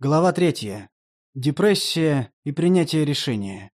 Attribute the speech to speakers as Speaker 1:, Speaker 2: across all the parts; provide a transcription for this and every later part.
Speaker 1: Глава третья. Депрессия и принятие решения.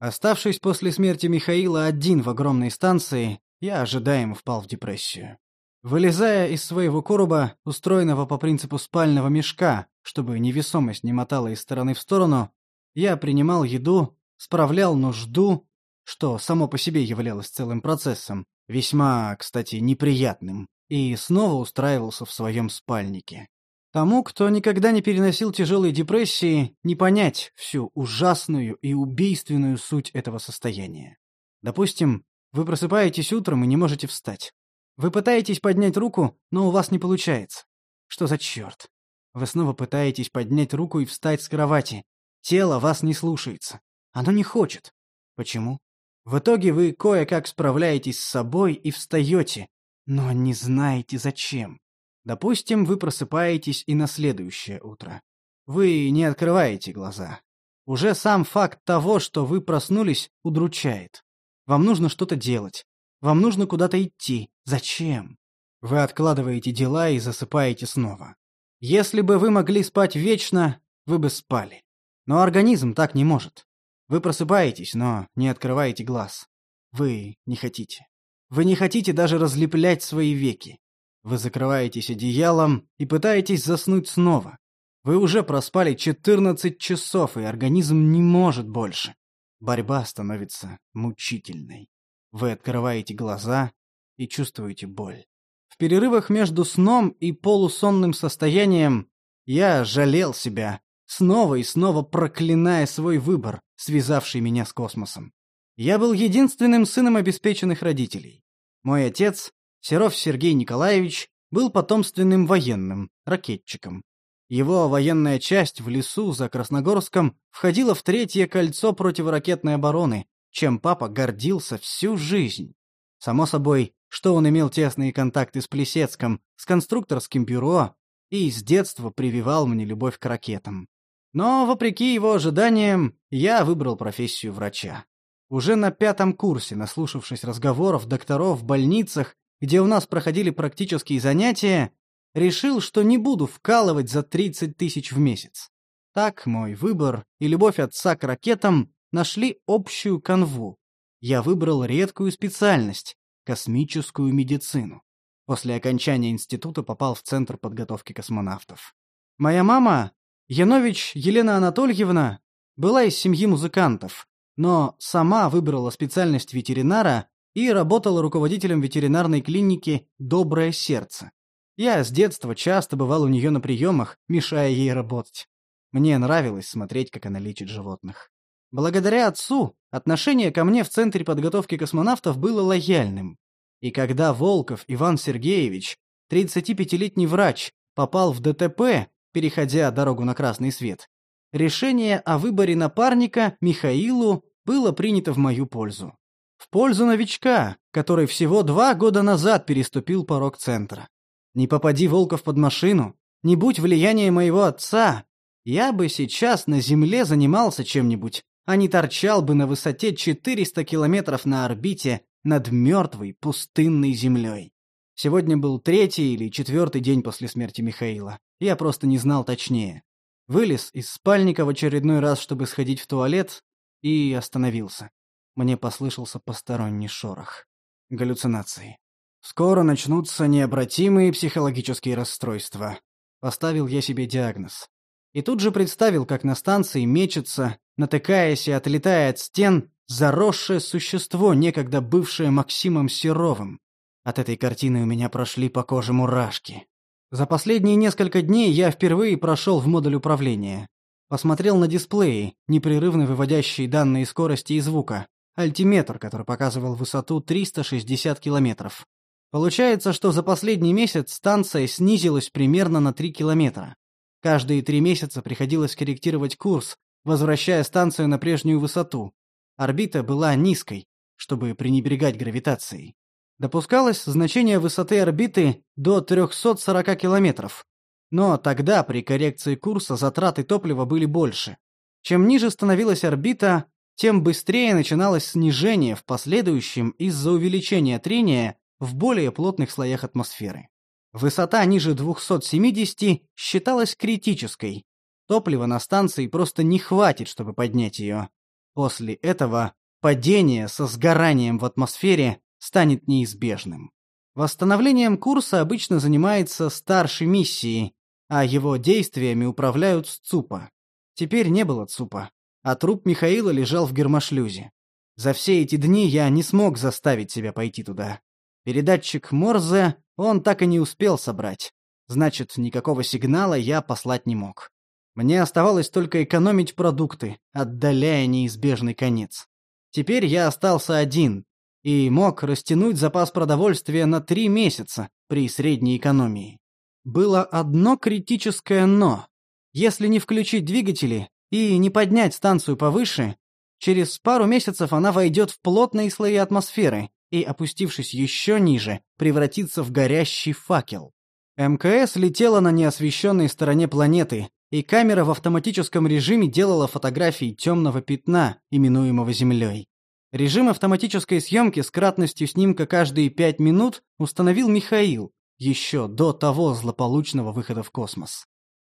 Speaker 1: Оставшись после смерти Михаила один в огромной станции, я ожидаемо впал в депрессию. Вылезая из своего короба, устроенного по принципу спального мешка, чтобы невесомость не мотала из стороны в сторону, я принимал еду, справлял нужду, что само по себе являлось целым процессом, весьма, кстати, неприятным, и снова устраивался в своем спальнике. Тому, кто никогда не переносил тяжелой депрессии, не понять всю ужасную и убийственную суть этого состояния. Допустим, вы просыпаетесь утром и не можете встать. Вы пытаетесь поднять руку, но у вас не получается. Что за черт? Вы снова пытаетесь поднять руку и встать с кровати. Тело вас не слушается. Оно не хочет. Почему? В итоге вы кое-как справляетесь с собой и встаете, но не знаете зачем. Допустим, вы просыпаетесь и на следующее утро. Вы не открываете глаза. Уже сам факт того, что вы проснулись, удручает. Вам нужно что-то делать. Вам нужно куда-то идти. Зачем? Вы откладываете дела и засыпаете снова. Если бы вы могли спать вечно, вы бы спали. Но организм так не может. Вы просыпаетесь, но не открываете глаз. Вы не хотите. Вы не хотите даже разлеплять свои веки. Вы закрываетесь одеялом и пытаетесь заснуть снова. Вы уже проспали 14 часов, и организм не может больше. Борьба становится мучительной. Вы открываете глаза и чувствуете боль. В перерывах между сном и полусонным состоянием я жалел себя, снова и снова проклиная свой выбор, связавший меня с космосом. Я был единственным сыном обеспеченных родителей. Мой отец Серов Сергей Николаевич был потомственным военным, ракетчиком. Его военная часть в лесу за Красногорском входила в третье кольцо противоракетной обороны, чем папа гордился всю жизнь. Само собой, что он имел тесные контакты с Плесецком, с конструкторским бюро и с детства прививал мне любовь к ракетам. Но, вопреки его ожиданиям, я выбрал профессию врача. Уже на пятом курсе, наслушавшись разговоров докторов в больницах где у нас проходили практические занятия, решил, что не буду вкалывать за 30 тысяч в месяц. Так мой выбор и любовь отца к ракетам нашли общую канву. Я выбрал редкую специальность — космическую медицину. После окончания института попал в Центр подготовки космонавтов. Моя мама, Янович Елена Анатольевна, была из семьи музыкантов, но сама выбрала специальность ветеринара и работала руководителем ветеринарной клиники «Доброе сердце». Я с детства часто бывал у нее на приемах, мешая ей работать. Мне нравилось смотреть, как она лечит животных. Благодаря отцу отношение ко мне в Центре подготовки космонавтов было лояльным. И когда Волков Иван Сергеевич, 35-летний врач, попал в ДТП, переходя дорогу на красный свет, решение о выборе напарника Михаилу было принято в мою пользу. В пользу новичка, который всего два года назад переступил порог центра. Не попади Волков под машину, не будь влияния моего отца, я бы сейчас на Земле занимался чем-нибудь, а не торчал бы на высоте 400 километров на орбите над мертвой пустынной Землей. Сегодня был третий или четвертый день после смерти Михаила. Я просто не знал точнее. Вылез из спальника в очередной раз, чтобы сходить в туалет, и остановился. Мне послышался посторонний шорох. Галлюцинации. Скоро начнутся необратимые психологические расстройства. Поставил я себе диагноз. И тут же представил, как на станции мечется, натыкаясь и отлетая от стен, заросшее существо, некогда бывшее Максимом Серовым. От этой картины у меня прошли по коже мурашки. За последние несколько дней я впервые прошел в модуль управления. Посмотрел на дисплеи, непрерывно выводящие данные скорости и звука альтиметр, который показывал высоту 360 километров. Получается, что за последний месяц станция снизилась примерно на 3 километра. Каждые три месяца приходилось корректировать курс, возвращая станцию на прежнюю высоту. Орбита была низкой, чтобы пренебрегать гравитацией. Допускалось значение высоты орбиты до 340 километров. Но тогда при коррекции курса затраты топлива были больше. Чем ниже становилась орбита, тем быстрее начиналось снижение в последующем из-за увеличения трения в более плотных слоях атмосферы. Высота ниже 270 считалась критической. Топлива на станции просто не хватит, чтобы поднять ее. После этого падение со сгоранием в атмосфере станет неизбежным. Восстановлением курса обычно занимается старший миссии, а его действиями управляют СЦУПа. Теперь не было ЦУПа, а труп Михаила лежал в гермошлюзе. За все эти дни я не смог заставить себя пойти туда. Передатчик Морзе он так и не успел собрать. Значит, никакого сигнала я послать не мог. Мне оставалось только экономить продукты, отдаляя неизбежный конец. Теперь я остался один и мог растянуть запас продовольствия на три месяца при средней экономии. Было одно критическое «но». Если не включить двигатели и не поднять станцию повыше, через пару месяцев она войдет в плотные слои атмосферы и, опустившись еще ниже, превратится в горящий факел. МКС летела на неосвещенной стороне планеты, и камера в автоматическом режиме делала фотографии темного пятна, именуемого Землей. Режим автоматической съемки с кратностью снимка каждые пять минут установил Михаил, еще до того злополучного выхода в космос.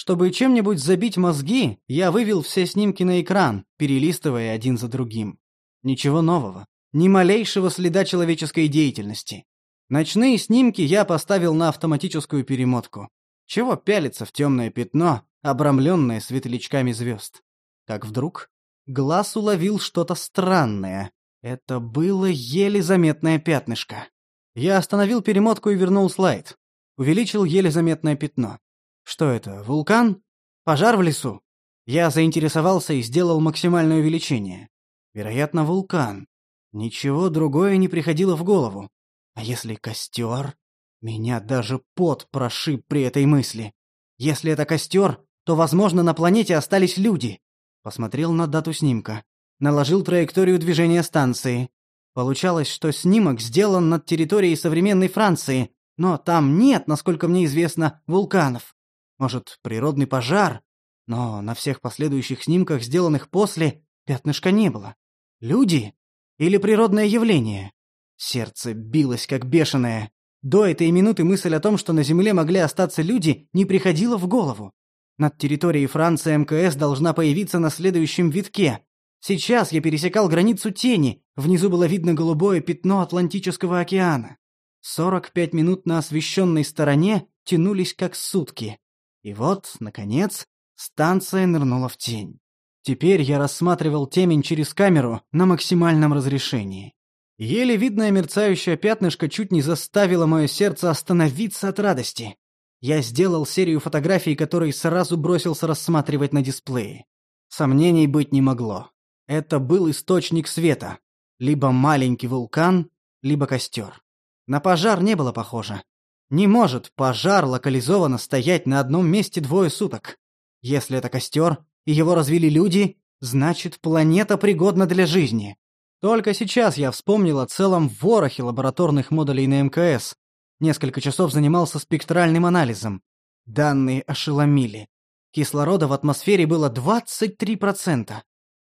Speaker 1: Чтобы чем-нибудь забить мозги, я вывел все снимки на экран, перелистывая один за другим. Ничего нового, ни малейшего следа человеческой деятельности. Ночные снимки я поставил на автоматическую перемотку. Чего пялиться в темное пятно, обрамленное светлячками звезд? Как вдруг глаз уловил что-то странное, это было еле заметное пятнышко. Я остановил перемотку и вернул слайд. Увеличил еле заметное пятно. Что это, вулкан? Пожар в лесу? Я заинтересовался и сделал максимальное увеличение. Вероятно, вулкан. Ничего другое не приходило в голову. А если костер? Меня даже пот прошиб при этой мысли. Если это костер, то, возможно, на планете остались люди. Посмотрел на дату снимка наложил траекторию движения станции. Получалось, что снимок сделан над территорией современной Франции, но там нет, насколько мне известно, вулканов. Может, природный пожар? Но на всех последующих снимках, сделанных после, пятнышка не было. Люди? Или природное явление? Сердце билось как бешеное. До этой минуты мысль о том, что на Земле могли остаться люди, не приходила в голову. Над территорией Франции МКС должна появиться на следующем витке, Сейчас я пересекал границу тени, внизу было видно голубое пятно Атлантического океана. 45 минут на освещенной стороне тянулись как сутки. И вот, наконец, станция нырнула в тень. Теперь я рассматривал темень через камеру на максимальном разрешении. Еле видное мерцающее пятнышко чуть не заставило мое сердце остановиться от радости. Я сделал серию фотографий, которые сразу бросился рассматривать на дисплее. Сомнений быть не могло. Это был источник света. Либо маленький вулкан, либо костер. На пожар не было похоже. Не может пожар локализованно стоять на одном месте двое суток. Если это костер, и его развели люди, значит, планета пригодна для жизни. Только сейчас я вспомнил о целом ворохе лабораторных модулей на МКС. Несколько часов занимался спектральным анализом. Данные ошеломили. Кислорода в атмосфере было 23%.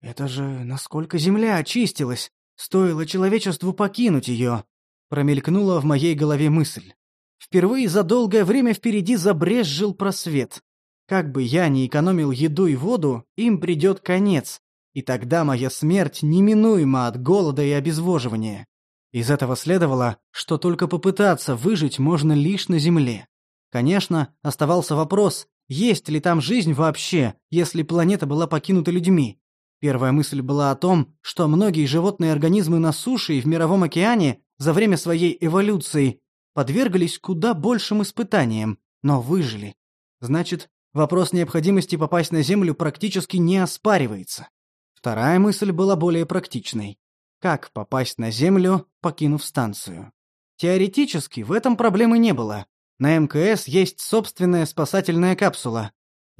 Speaker 1: «Это же насколько Земля очистилась! Стоило человечеству покинуть ее!» Промелькнула в моей голове мысль. Впервые за долгое время впереди забрезжил просвет. Как бы я ни экономил еду и воду, им придет конец, и тогда моя смерть неминуема от голода и обезвоживания. Из этого следовало, что только попытаться выжить можно лишь на Земле. Конечно, оставался вопрос, есть ли там жизнь вообще, если планета была покинута людьми. Первая мысль была о том, что многие животные организмы на суше и в мировом океане за время своей эволюции подверглись куда большим испытаниям, но выжили. Значит, вопрос необходимости попасть на Землю практически не оспаривается. Вторая мысль была более практичной. Как попасть на Землю, покинув станцию? Теоретически в этом проблемы не было. На МКС есть собственная спасательная капсула,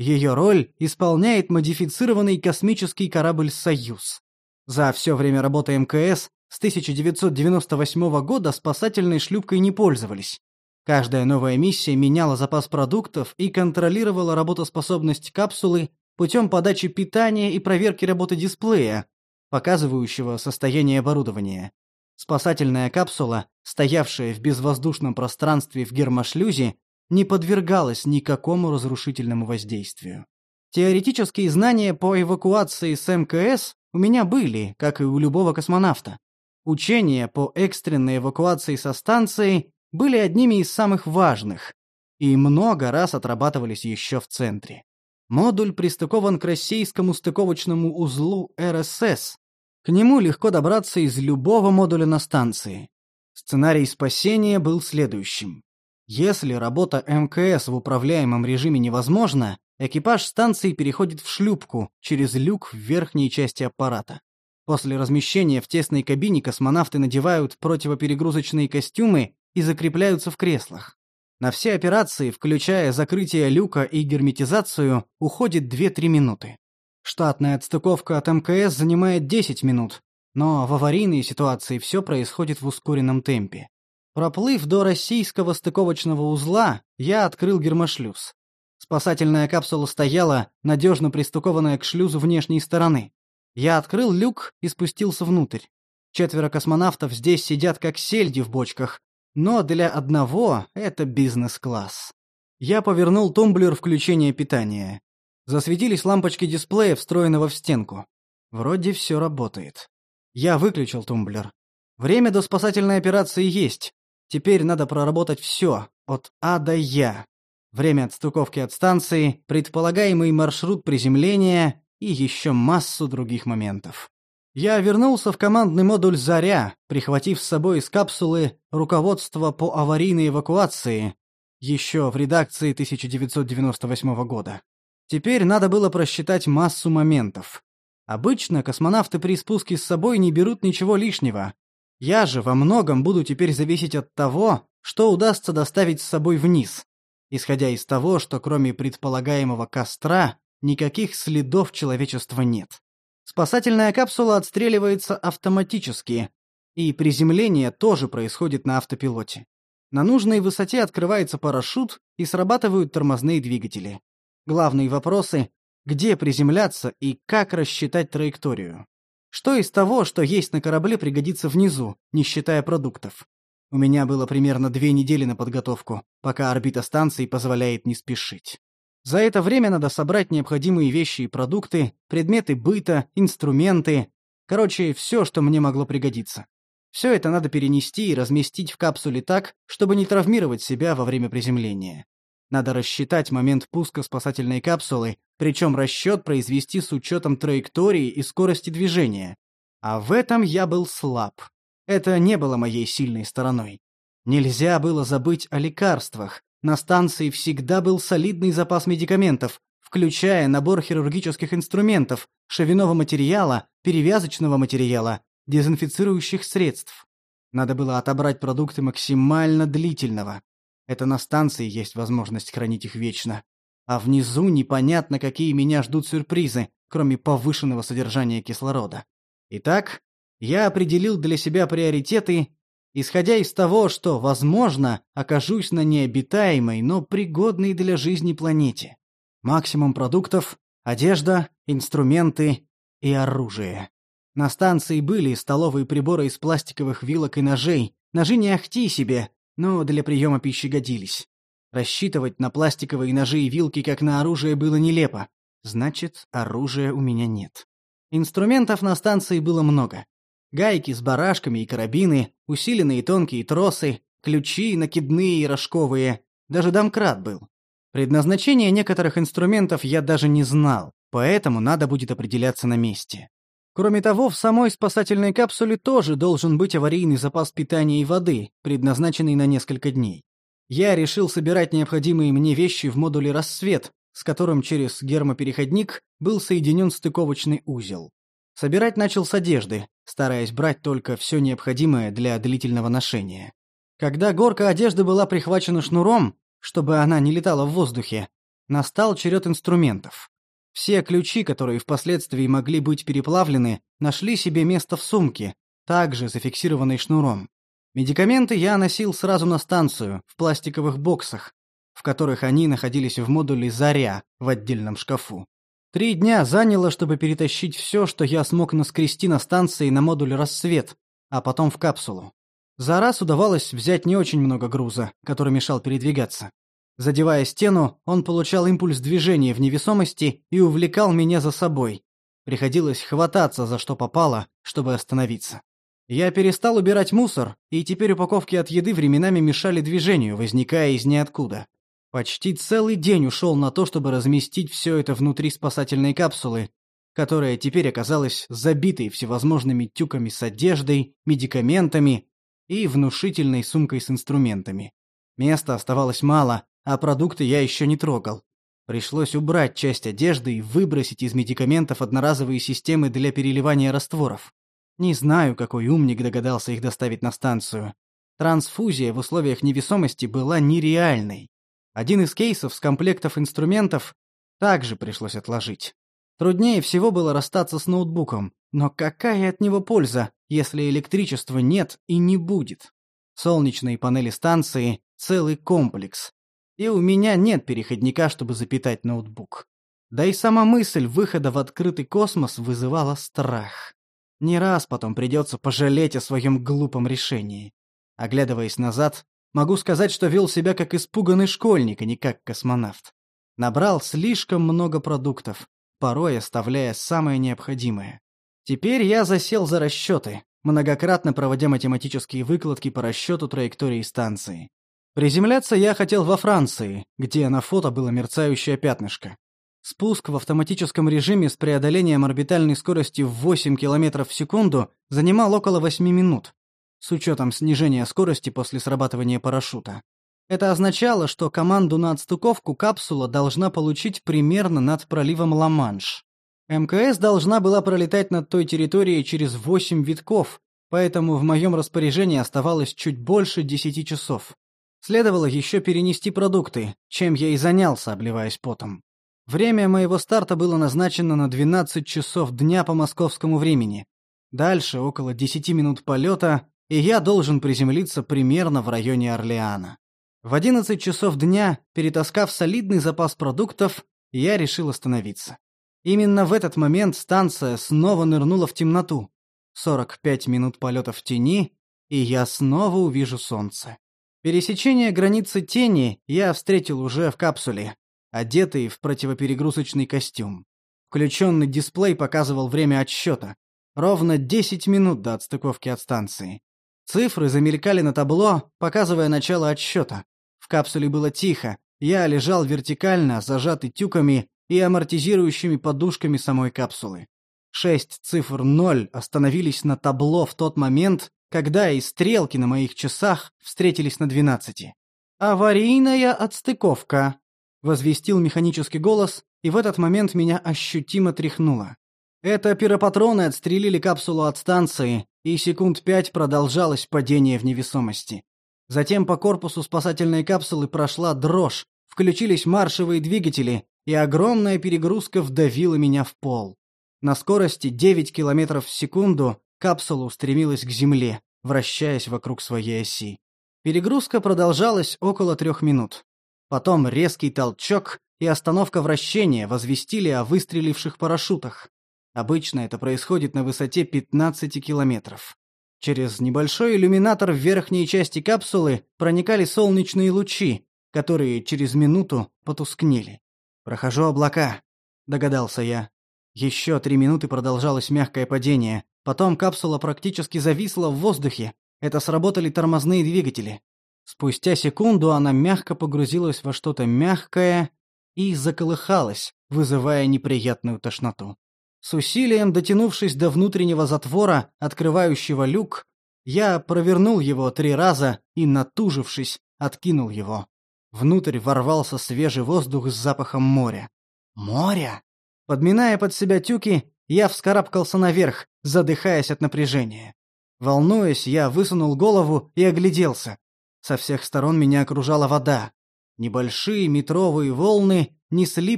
Speaker 1: ее роль исполняет модифицированный космический корабль «Союз». За все время работы МКС с 1998 года спасательной шлюпкой не пользовались. Каждая новая миссия меняла запас продуктов и контролировала работоспособность капсулы путем подачи питания и проверки работы дисплея, показывающего состояние оборудования. Спасательная капсула, стоявшая в безвоздушном пространстве в гермошлюзе, не подвергалась никакому разрушительному воздействию. Теоретические знания по эвакуации с МКС у меня были, как и у любого космонавта. Учения по экстренной эвакуации со станции были одними из самых важных и много раз отрабатывались еще в центре. Модуль пристыкован к российскому стыковочному узлу РСС. К нему легко добраться из любого модуля на станции. Сценарий спасения был следующим. Если работа МКС в управляемом режиме невозможна, экипаж станции переходит в шлюпку через люк в верхней части аппарата. После размещения в тесной кабине космонавты надевают противоперегрузочные костюмы и закрепляются в креслах. На все операции, включая закрытие люка и герметизацию, уходит 2-3 минуты. Штатная отстыковка от МКС занимает 10 минут, но в аварийной ситуации все происходит в ускоренном темпе. Проплыв до российского стыковочного узла, я открыл гермошлюз. Спасательная капсула стояла, надежно пристыкованная к шлюзу внешней стороны. Я открыл люк и спустился внутрь. Четверо космонавтов здесь сидят как сельди в бочках, но для одного это бизнес-класс. Я повернул тумблер включения питания. Засветились лампочки дисплея, встроенного в стенку. Вроде все работает. Я выключил тумблер. Время до спасательной операции есть. Теперь надо проработать все, от А до Я. Время отстыковки от станции, предполагаемый маршрут приземления и еще массу других моментов. Я вернулся в командный модуль «Заря», прихватив с собой из капсулы руководство по аварийной эвакуации, еще в редакции 1998 года. Теперь надо было просчитать массу моментов. Обычно космонавты при спуске с собой не берут ничего лишнего. Я же во многом буду теперь зависеть от того, что удастся доставить с собой вниз, исходя из того, что кроме предполагаемого костра никаких следов человечества нет. Спасательная капсула отстреливается автоматически, и приземление тоже происходит на автопилоте. На нужной высоте открывается парашют и срабатывают тормозные двигатели. Главные вопросы – где приземляться и как рассчитать траекторию. Что из того, что есть на корабле, пригодится внизу, не считая продуктов? У меня было примерно две недели на подготовку, пока орбита станции позволяет не спешить. За это время надо собрать необходимые вещи и продукты, предметы быта, инструменты. Короче, все, что мне могло пригодиться. Все это надо перенести и разместить в капсуле так, чтобы не травмировать себя во время приземления. Надо рассчитать момент пуска спасательной капсулы, причем расчет произвести с учетом траектории и скорости движения. А в этом я был слаб. Это не было моей сильной стороной. Нельзя было забыть о лекарствах, на станции всегда был солидный запас медикаментов, включая набор хирургических инструментов, шовиного материала, перевязочного материала, дезинфицирующих средств. Надо было отобрать продукты максимально длительного. Это на станции есть возможность хранить их вечно. А внизу непонятно, какие меня ждут сюрпризы, кроме повышенного содержания кислорода. Итак, я определил для себя приоритеты исходя из того, что, возможно, окажусь на необитаемой, но пригодной для жизни планете. Максимум продуктов, одежда, инструменты и оружие. На станции были столовые приборы из пластиковых вилок и ножей. Ножи не ахти себе, но для приема пищи годились. Рассчитывать на пластиковые ножи и вилки как на оружие было нелепо. Значит, оружия у меня нет. Инструментов на станции было много. Гайки с барашками и карабины, усиленные тонкие тросы, ключи накидные и рожковые. Даже домкрат был. Предназначение некоторых инструментов я даже не знал, поэтому надо будет определяться на месте. Кроме того, в самой спасательной капсуле тоже должен быть аварийный запас питания и воды, предназначенный на несколько дней. Я решил собирать необходимые мне вещи в модуле «Рассвет», с которым через гермопереходник был соединен стыковочный узел. Собирать начал с одежды, стараясь брать только все необходимое для длительного ношения. Когда горка одежды была прихвачена шнуром, чтобы она не летала в воздухе, настал черед инструментов. Все ключи, которые впоследствии могли быть переплавлены, нашли себе место в сумке, также зафиксированной шнуром. Медикаменты я носил сразу на станцию, в пластиковых боксах, в которых они находились в модуле «Заря» в отдельном шкафу. Три дня заняло, чтобы перетащить все, что я смог наскрести на станции на модуль «Рассвет», а потом в капсулу. За раз удавалось взять не очень много груза, который мешал передвигаться. Задевая стену, он получал импульс движения в невесомости и увлекал меня за собой. Приходилось хвататься за что попало, чтобы остановиться. Я перестал убирать мусор, и теперь упаковки от еды временами мешали движению, возникая из ниоткуда. Почти целый день ушел на то, чтобы разместить все это внутри спасательной капсулы, которая теперь оказалась забитой всевозможными тюками с одеждой, медикаментами и внушительной сумкой с инструментами. Места оставалось мало, а продукты я еще не трогал. Пришлось убрать часть одежды и выбросить из медикаментов одноразовые системы для переливания растворов. Не знаю, какой умник догадался их доставить на станцию. Трансфузия в условиях невесомости была нереальной. Один из кейсов с комплектов инструментов также пришлось отложить. Труднее всего было расстаться с ноутбуком, но какая от него польза, если электричества нет и не будет? Солнечные панели станции — целый комплекс. И у меня нет переходника, чтобы запитать ноутбук. Да и сама мысль выхода в открытый космос вызывала страх. Не раз потом придется пожалеть о своем глупом решении. Оглядываясь назад, могу сказать, что вел себя как испуганный школьник, а не как космонавт. Набрал слишком много продуктов, порой оставляя самое необходимое. Теперь я засел за расчеты, многократно проводя математические выкладки по расчету траектории станции. Приземляться я хотел во Франции, где на фото было мерцающее пятнышко. Спуск в автоматическом режиме с преодолением орбитальной скорости в 8 км в секунду занимал около 8 минут, с учетом снижения скорости после срабатывания парашюта. Это означало, что команду на отстыковку капсула должна получить примерно над проливом Ла-Манш. МКС должна была пролетать над той территорией через 8 витков, поэтому в моем распоряжении оставалось чуть больше 10 часов. Следовало еще перенести продукты, чем я и занялся, обливаясь потом. Время моего старта было назначено на 12 часов дня по московскому времени. Дальше около 10 минут полета, и я должен приземлиться примерно в районе Орлеана. В 11 часов дня, перетаскав солидный запас продуктов, я решил остановиться. Именно в этот момент станция снова нырнула в темноту. 45 минут полета в тени, и я снова увижу солнце. Пересечение границы тени я встретил уже в капсуле, одетый в противоперегрузочный костюм. Включенный дисплей показывал время отсчета. Ровно 10 минут до отстыковки от станции. Цифры замелькали на табло, показывая начало отсчета капсуле было тихо. Я лежал вертикально, зажатый тюками и амортизирующими подушками самой капсулы. Шесть цифр ноль остановились на табло в тот момент, когда и стрелки на моих часах встретились на двенадцати. «Аварийная отстыковка», — возвестил механический голос, и в этот момент меня ощутимо тряхнуло. Это пиропатроны отстрелили капсулу от станции, и секунд пять продолжалось падение в невесомости. Затем по корпусу спасательной капсулы прошла дрожь, включились маршевые двигатели, и огромная перегрузка вдавила меня в пол. На скорости 9 км в секунду капсула устремилась к земле, вращаясь вокруг своей оси. Перегрузка продолжалась около трех минут. Потом резкий толчок и остановка вращения возвестили о выстреливших парашютах. Обычно это происходит на высоте 15 километров. Через небольшой иллюминатор в верхней части капсулы проникали солнечные лучи, которые через минуту потускнели. «Прохожу облака», — догадался я. Еще три минуты продолжалось мягкое падение. Потом капсула практически зависла в воздухе. Это сработали тормозные двигатели. Спустя секунду она мягко погрузилась во что-то мягкое и заколыхалась, вызывая неприятную тошноту. С усилием дотянувшись до внутреннего затвора, открывающего люк, я провернул его три раза и, натужившись, откинул его. Внутрь ворвался свежий воздух с запахом моря. Море! Подминая под себя тюки, я вскарабкался наверх, задыхаясь от напряжения. Волнуясь, я высунул голову и огляделся. Со всех сторон меня окружала вода. Небольшие метровые волны несли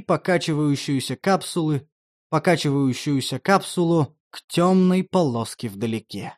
Speaker 1: покачивающуюся капсулы покачивающуюся капсулу к темной полоске вдалеке.